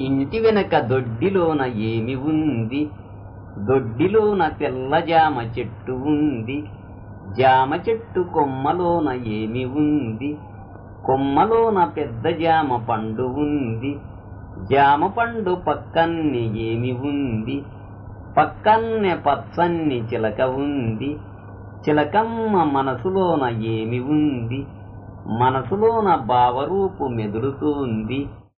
ఇంటి వెనక దొడ్డిలోన ఏమి ఉంది? దొడ్డిలోన తెల్ల జామ చెట్టు ఉంది. జామ చెట్టు కొమ్మలోన ఏమి ఉంది? కొమ్మలోన పెద్ద జామ పండు ఉంది. జామ పండు పక్కన్నే ఏమి ఉంది? పక్కన్నే పచ్చన్ని చిలక ఉంది. చిలకమ్మ మనసులోన ఏమి ఉంది? మనసులోన భావరూపు మెదులుతోంది.